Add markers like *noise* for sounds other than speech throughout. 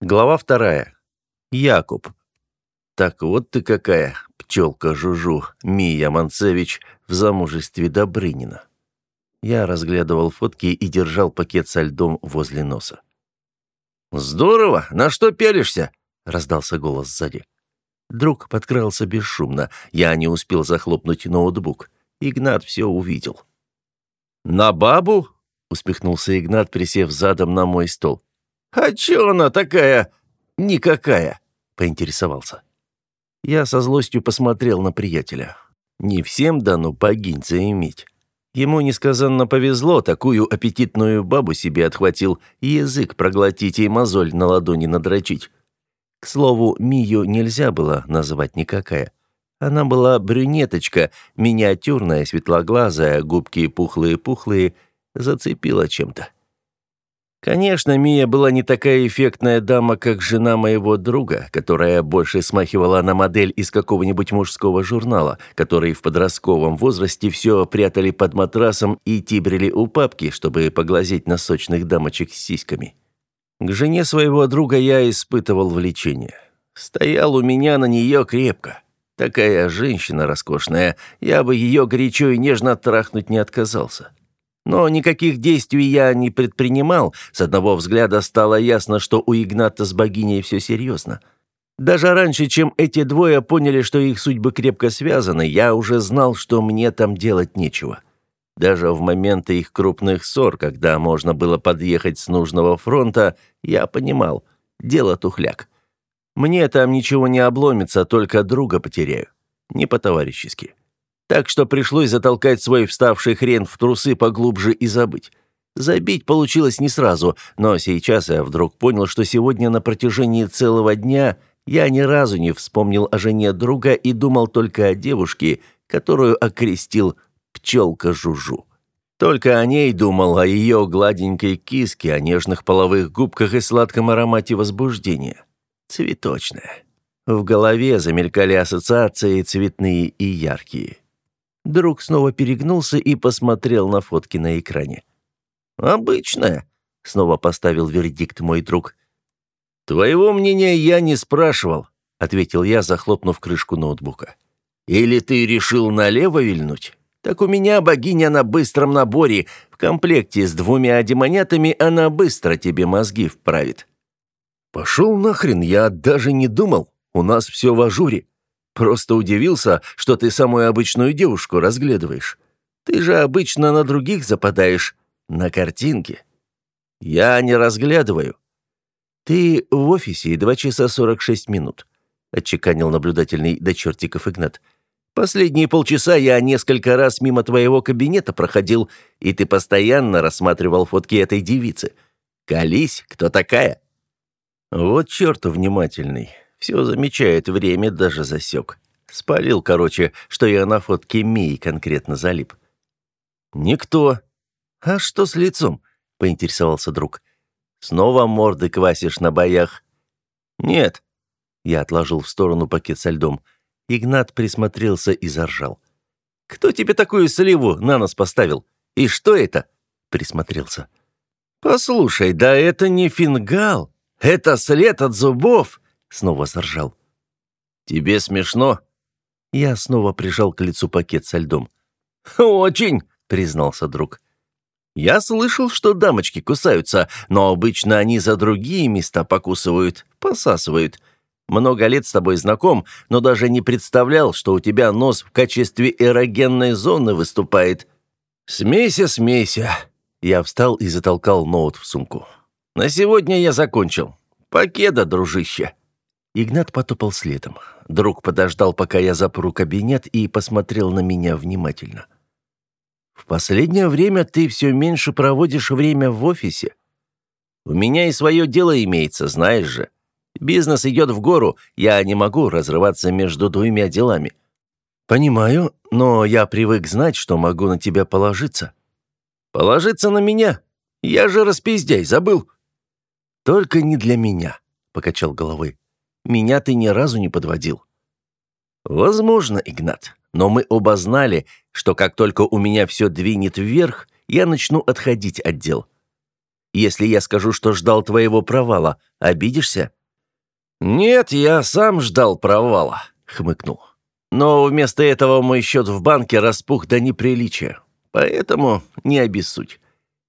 Глава вторая. Якуб. Так вот ты какая, пчелка Жужу, Мия Манцевич в замужестве Добрынина. Я разглядывал фотки и держал пакет со льдом возле носа. «Здорово! На что пялишься?» — раздался голос сзади. Друг подкрался бесшумно. Я не успел захлопнуть ноутбук. Игнат все увидел. «На бабу?» — усмехнулся Игнат, присев задом на мой стол. «А чё она такая никакая?» — поинтересовался. Я со злостью посмотрел на приятеля. Не всем дано богинь заиметь. Ему несказанно повезло, такую аппетитную бабу себе отхватил, язык проглотить и мозоль на ладони надрочить. К слову, Мию нельзя было называть никакая. Она была брюнеточка, миниатюрная, светлоглазая, губки пухлые-пухлые, зацепила чем-то. Конечно, Мия была не такая эффектная дама, как жена моего друга, которая больше смахивала на модель из какого-нибудь мужского журнала, который в подростковом возрасте все прятали под матрасом и тибрили у папки, чтобы поглазеть на сочных дамочек с сиськами. К жене своего друга я испытывал влечение. Стоял у меня на нее крепко. Такая женщина роскошная, я бы ее горячо и нежно трахнуть не отказался. Но никаких действий я не предпринимал. С одного взгляда стало ясно, что у Игната с богиней все серьезно. Даже раньше, чем эти двое поняли, что их судьбы крепко связаны, я уже знал, что мне там делать нечего. Даже в моменты их крупных ссор, когда можно было подъехать с нужного фронта, я понимал, дело тухляк. Мне там ничего не обломится, только друга потеряю. Не по-товарищески. Так что пришлось затолкать свой вставший хрен в трусы поглубже и забыть. Забить получилось не сразу, но сейчас я вдруг понял, что сегодня на протяжении целого дня я ни разу не вспомнил о жене друга и думал только о девушке, которую окрестил «пчелка Жужу». Только о ней думал, о ее гладенькой киске, о нежных половых губках и сладком аромате возбуждения. Цветочная. В голове замелькали ассоциации цветные и яркие. Друг снова перегнулся и посмотрел на фотки на экране. «Обычная», — снова поставил вердикт мой друг. «Твоего мнения я не спрашивал», — ответил я, захлопнув крышку ноутбука. «Или ты решил налево вильнуть? Так у меня богиня на быстром наборе. В комплекте с двумя демонятами она быстро тебе мозги вправит». «Пошел нахрен, я даже не думал. У нас все в ажуре. Просто удивился, что ты самую обычную девушку разглядываешь. Ты же обычно на других западаешь, на картинке. Я не разглядываю. Ты в офисе два часа сорок шесть минут, отчеканил наблюдательный до чертиков Игнат. Последние полчаса я несколько раз мимо твоего кабинета проходил, и ты постоянно рассматривал фотки этой девицы. Колись, кто такая? Вот черт внимательный. Все замечает, время даже засек. Спалил, короче, что я на фотке Мии конкретно залип. «Никто». «А что с лицом?» — поинтересовался друг. «Снова морды квасишь на боях?» «Нет». Я отложил в сторону пакет со льдом. Игнат присмотрелся и заржал. «Кто тебе такую сливу на нос поставил? И что это?» — присмотрелся. «Послушай, да это не фингал. Это след от зубов!» Снова заржал. «Тебе смешно?» Я снова прижал к лицу пакет со льдом. «Очень!» — признался друг. «Я слышал, что дамочки кусаются, но обычно они за другие места покусывают, посасывают. Много лет с тобой знаком, но даже не представлял, что у тебя нос в качестве эрогенной зоны выступает. Смейся, смейся!» Я встал и затолкал ноут в сумку. «На сегодня я закончил. Покеда, дружище!» Игнат потопал следом. Друг подождал, пока я запру кабинет, и посмотрел на меня внимательно. «В последнее время ты все меньше проводишь время в офисе. У меня и свое дело имеется, знаешь же. Бизнес идет в гору, я не могу разрываться между двумя делами». «Понимаю, но я привык знать, что могу на тебя положиться». «Положиться на меня? Я же распиздяй, забыл». «Только не для меня», — покачал головой. Меня ты ни разу не подводил». «Возможно, Игнат, но мы оба знали, что как только у меня все двинет вверх, я начну отходить от дел. Если я скажу, что ждал твоего провала, обидишься?» «Нет, я сам ждал провала», — хмыкнул. «Но вместо этого мой счет в банке распух до неприличия. Поэтому не обессудь.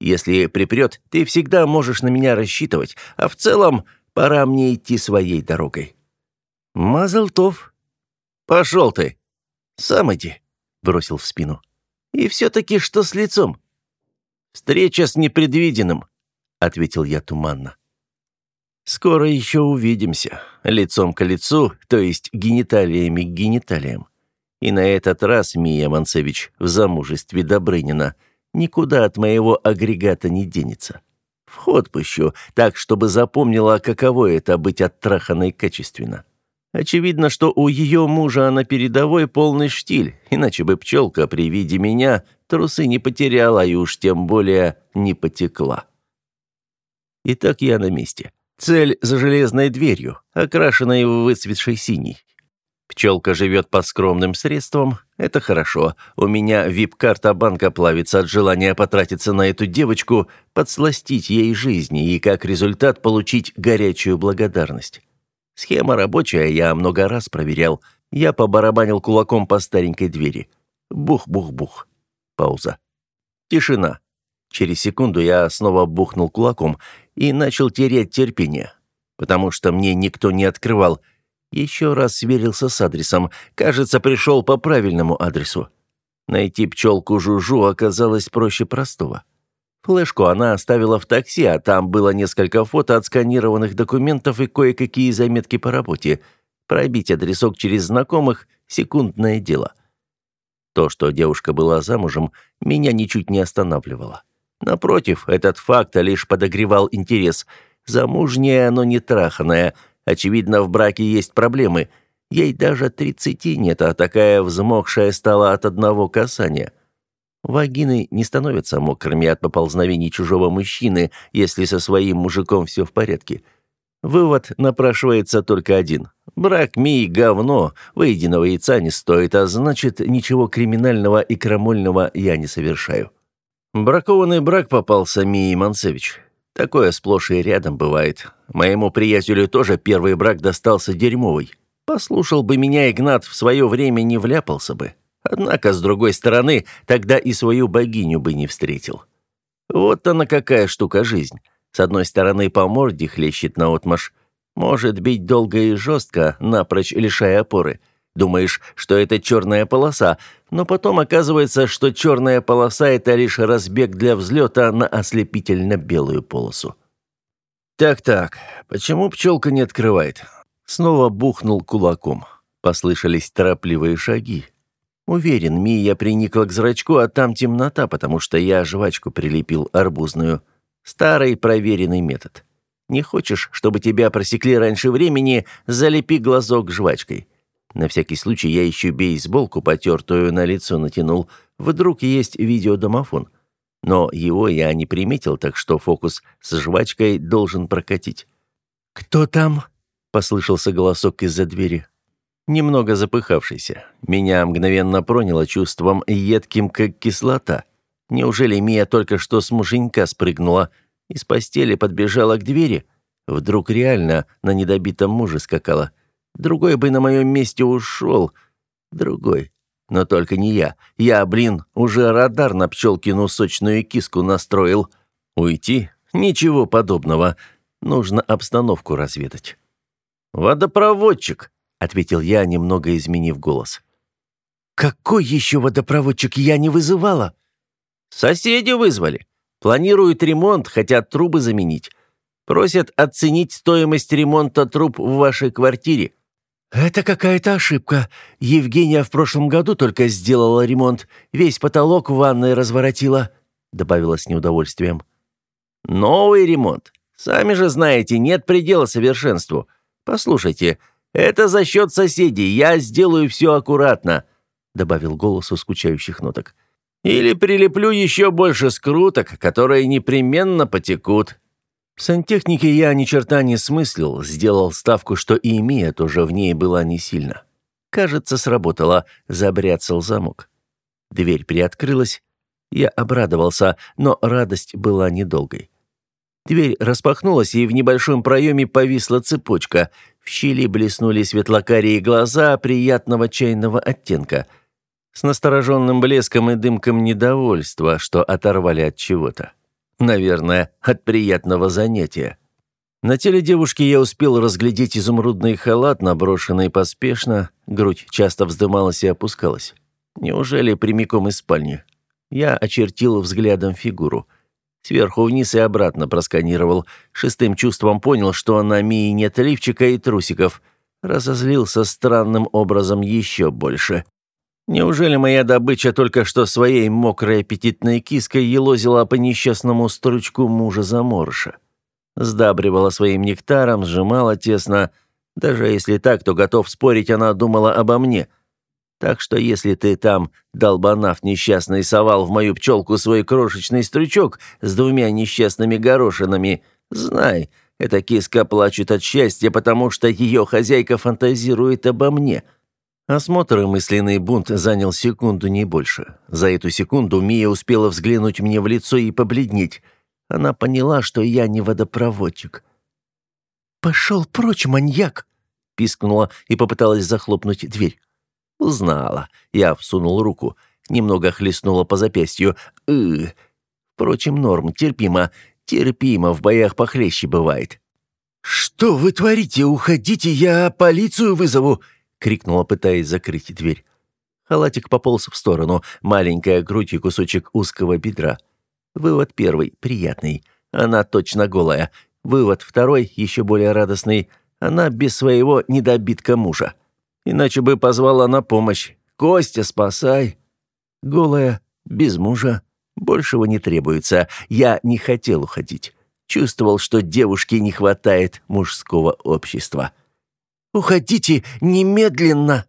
Если припрет, ты всегда можешь на меня рассчитывать, а в целом пора мне идти своей дорогой». «Мазалтов». «Пошел ты». «Сам иди», — бросил в спину. «И все-таки что с лицом?» «Встреча с непредвиденным», — ответил я туманно. «Скоро еще увидимся, лицом к лицу, то есть гениталиями к гениталиям. И на этот раз, Мия Манцевич, в замужестве Добрынина, никуда от моего агрегата не денется. Вход пущу, так, чтобы запомнила, каково это быть оттраханной качественно. Очевидно, что у ее мужа на передовой полный штиль, иначе бы пчелка при виде меня трусы не потеряла и уж тем более не потекла. Итак, я на месте. Цель за железной дверью, окрашенной в выцветший синий. Пчелка живет по скромным средствам, это хорошо. У меня вип-карта банка плавится от желания потратиться на эту девочку, подсластить ей жизни и как результат получить горячую благодарность. Схема рабочая, я много раз проверял. Я побарабанил кулаком по старенькой двери. Бух-бух-бух. Пауза. Тишина. Через секунду я снова бухнул кулаком и начал терять терпение, потому что мне никто не открывал – еще раз сверился с адресом. Кажется, пришел по правильному адресу. Найти пчелку Жужу оказалось проще простого. Флешку она оставила в такси, а там было несколько фото отсканированных документов и кое-какие заметки по работе. Пробить адресок через знакомых – секундное дело. То, что девушка была замужем, меня ничуть не останавливало. Напротив, этот факт лишь подогревал интерес. Замужняя, но не траханная – Очевидно, в браке есть проблемы. Ей даже тридцати нет, а такая взмокшая стала от одного касания. Вагины не становятся мокрыми от поползновений чужого мужчины, если со своим мужиком все в порядке. Вывод напрашивается только один. Брак Мии – говно, выеденного яйца не стоит, а значит, ничего криминального и крамольного я не совершаю. Бракованный брак попался Мии Манцевич. Такое сплошь и рядом бывает. Моему приятелю тоже первый брак достался дерьмовый. Послушал бы меня Игнат, в свое время не вляпался бы. Однако, с другой стороны, тогда и свою богиню бы не встретил. Вот она какая штука жизнь. С одной стороны, по морде хлещет наотмашь. Может бить долго и жестко, напрочь лишая опоры. Думаешь, что это черная полоса, но потом оказывается, что черная полоса – это лишь разбег для взлета на ослепительно-белую полосу. «Так-так, почему пчелка не открывает?» Снова бухнул кулаком. Послышались торопливые шаги. Уверен, Мия приникла к зрачку, а там темнота, потому что я жвачку прилепил арбузную. Старый проверенный метод. Не хочешь, чтобы тебя просекли раньше времени, залепи глазок жвачкой. На всякий случай я еще бейсболку потертую на лицо натянул. Вдруг есть видеодомофон. Но его я не приметил, так что фокус с жвачкой должен прокатить. «Кто там?» — послышался голосок из-за двери. Немного запыхавшийся. Меня мгновенно проняло чувством едким, как кислота. Неужели Мия только что с муженька спрыгнула? Из постели подбежала к двери? Вдруг реально на недобитом муже скакала? Другой бы на моем месте ушел. Другой. Но только не я. Я, блин, уже радар на пчелкину сочную киску настроил. Уйти? Ничего подобного. Нужно обстановку разведать. «Водопроводчик», — ответил я, немного изменив голос. «Какой еще водопроводчик я не вызывала?» «Соседи вызвали. Планируют ремонт, хотят трубы заменить. Просят оценить стоимость ремонта труб в вашей квартире. «Это какая-то ошибка. Евгения в прошлом году только сделала ремонт. Весь потолок в ванной разворотила», — добавила с неудовольствием. «Новый ремонт. Сами же знаете, нет предела совершенству. Послушайте, это за счет соседей. Я сделаю все аккуратно», — добавил голос у скучающих ноток. «Или прилеплю еще больше скруток, которые непременно потекут. В сантехнике я ни черта не смыслил, сделал ставку, что и Мия тоже в ней была не сильно. Кажется, сработало, забряцал замок. Дверь приоткрылась. Я обрадовался, но радость была недолгой. Дверь распахнулась, и в небольшом проеме повисла цепочка. В щели блеснули светлокарие глаза приятного чайного оттенка. С настороженным блеском и дымком недовольства, что оторвали от чего-то. Наверное, от приятного занятия. На теле девушки я успел разглядеть изумрудный халат, наброшенный поспешно, грудь часто вздымалась и опускалась. Неужели прямиком из спальни? Я очертил взглядом фигуру. Сверху вниз и обратно просканировал. Шестым чувством понял, что на Мии нет лифчика и трусиков. Разозлился странным образом еще больше. Неужели моя добыча только что своей мокрой аппетитной киской елозила по несчастному стручку мужа заморыша? Сдабривала своим нектаром, сжимала тесно. Даже если так, то готов спорить, она думала обо мне. Так что если ты там, долбанав несчастный, совал в мою пчелку свой крошечный стручок с двумя несчастными горошинами, знай, эта киска плачет от счастья, потому что ее хозяйка фантазирует обо мне». Осмотр и мысленный бунт занял секунду, не больше. За эту секунду Мия успела взглянуть мне в лицо и побледнеть. Она поняла, что я не водопроводчик. «Пошел прочь, маньяк!» — пискнула и попыталась захлопнуть дверь. Узнала. Я всунул руку. Немного хлестнула по запястью. Ы. Впрочем, норм, терпимо. Терпимо, в боях похлеще бывает. «Что вы творите? Уходите, я полицию вызову!» — крикнула, пытаясь закрыть дверь. Халатик пополз в сторону, маленькая грудь и кусочек узкого бедра. Вывод первый, приятный. Она точно голая. Вывод второй, еще более радостный. Она без своего недобитка мужа. Иначе бы позвала на помощь. «Костя, спасай!» Голая, без мужа. Большего не требуется. Я не хотел уходить. Чувствовал, что девушке не хватает мужского общества. «Уходите немедленно!»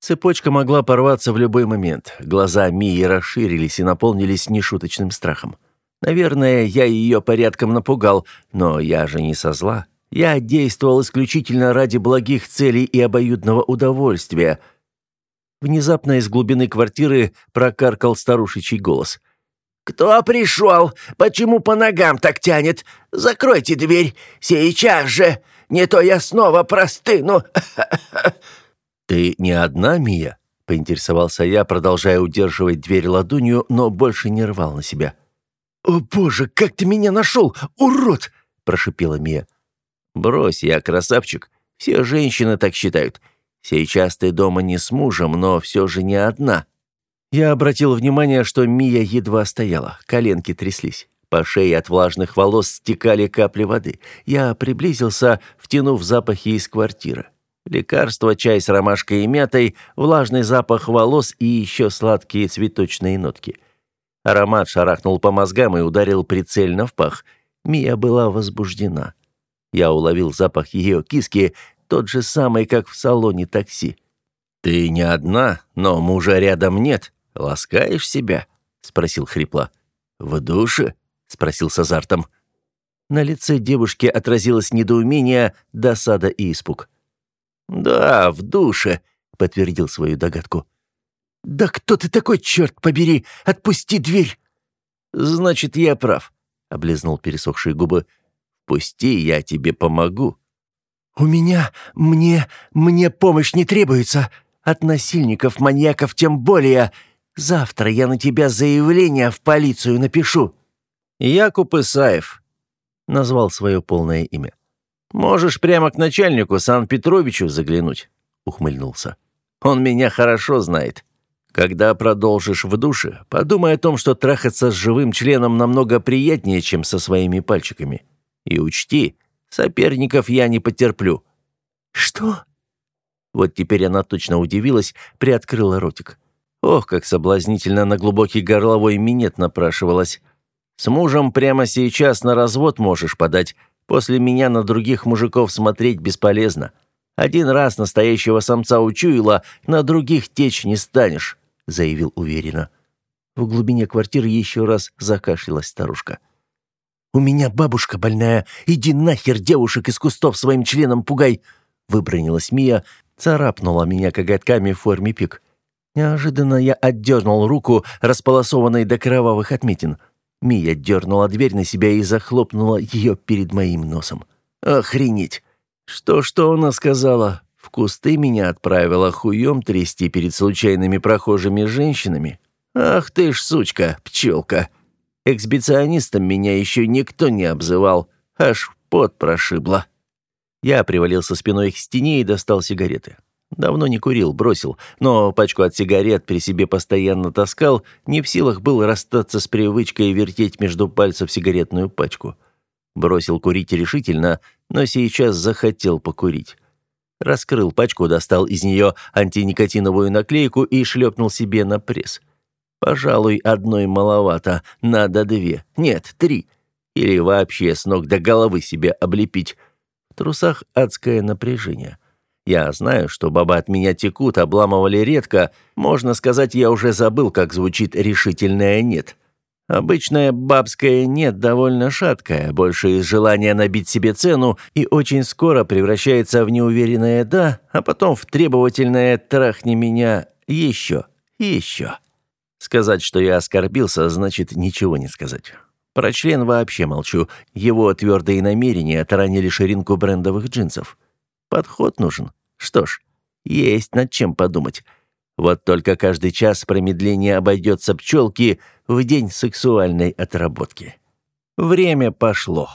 Цепочка могла порваться в любой момент. Глаза Мии расширились и наполнились нешуточным страхом. Наверное, я ее порядком напугал, но я же не со зла. Я действовал исключительно ради благих целей и обоюдного удовольствия. Внезапно из глубины квартиры прокаркал старушечий голос. «Кто пришел? Почему по ногам так тянет? Закройте дверь! Сейчас же! Не то я снова простыну!» *laughs* «Ты не одна, Мия?» — поинтересовался я, продолжая удерживать дверь ладонью, но больше не рвал на себя. «О, боже, как ты меня нашел, урод!» — прошипела Мия. «Брось, я красавчик. Все женщины так считают. Сейчас ты дома не с мужем, но все же не одна». Я обратил внимание, что Мия едва стояла, коленки тряслись. По шее от влажных волос стекали капли воды. Я приблизился, втянув запахи из квартиры. Лекарство, чай с ромашкой и мятой, влажный запах волос и еще сладкие цветочные нотки. Аромат шарахнул по мозгам и ударил прицельно в пах. Мия была возбуждена. Я уловил запах ее киски, тот же самый, как в салоне такси. «Ты не одна, но мужа рядом нет. Ласкаешь себя?» — спросил хрипло. «В душе?» — спросил с азартом. На лице девушки отразилось недоумение, досада и испуг. «Да, в душе», — подтвердил свою догадку. «Да кто ты такой, черт побери? Отпусти дверь!» «Значит, я прав», — облизнул пересохшие губы. Пусти, я тебе помогу». «У меня... мне... мне помощь не требуется. От насильников, маньяков тем более. Завтра я на тебя заявление в полицию напишу». «Якуб Исаев», — назвал свое полное имя. «Можешь прямо к начальнику Сан-Петровичу заглянуть», — ухмыльнулся. «Он меня хорошо знает. Когда продолжишь в душе, подумай о том, что трахаться с живым членом намного приятнее, чем со своими пальчиками. И учти, соперников я не потерплю». «Что?» Вот теперь она точно удивилась, приоткрыла ротик. Ох, как соблазнительно на глубокий горловой минет напрашивалась. «С мужем прямо сейчас на развод можешь подать. После меня на других мужиков смотреть бесполезно. Один раз настоящего самца учуяла, на других течь не станешь», — заявил уверенно. В глубине квартиры еще раз закашлялась старушка. «У меня бабушка больная. Иди нахер девушек из кустов своим членом пугай!» Выбронилась Мия, царапнула меня коготками в форме пик. Неожиданно я отдернул руку, располосованной до кровавых отметин. Мия дернула дверь на себя и захлопнула ее перед моим носом. «Охренеть! Что-что она сказала? В кусты меня отправила хуем трясти перед случайными прохожими женщинами? Ах ты ж сучка, пчелка! Эксбиционистом меня еще никто не обзывал, аж пот прошибло». Я привалился спиной к стене и достал сигареты. Давно не курил, бросил, но пачку от сигарет при себе постоянно таскал, не в силах был расстаться с привычкой вертеть между пальцев сигаретную пачку. Бросил курить решительно, но сейчас захотел покурить. Раскрыл пачку, достал из нее антиникотиновую наклейку и шлепнул себе на пресс. Пожалуй, одной маловато, надо две, нет, три. Или вообще с ног до головы себя облепить. В трусах адское напряжение. Я знаю, что бабы от меня текут, обламывали редко. Можно сказать, я уже забыл, как звучит решительное «нет». Обычное бабское «нет» довольно шаткое, больше из желания набить себе цену и очень скоро превращается в неуверенное «да», а потом в требовательное «трахни меня еще, еще». Сказать, что я оскорбился, значит ничего не сказать. Про член вообще молчу. Его твердые намерения таранили ширинку брендовых джинсов. Подход нужен. Что ж, есть над чем подумать. Вот только каждый час промедления обойдется пчелки в день сексуальной отработки. Время пошло.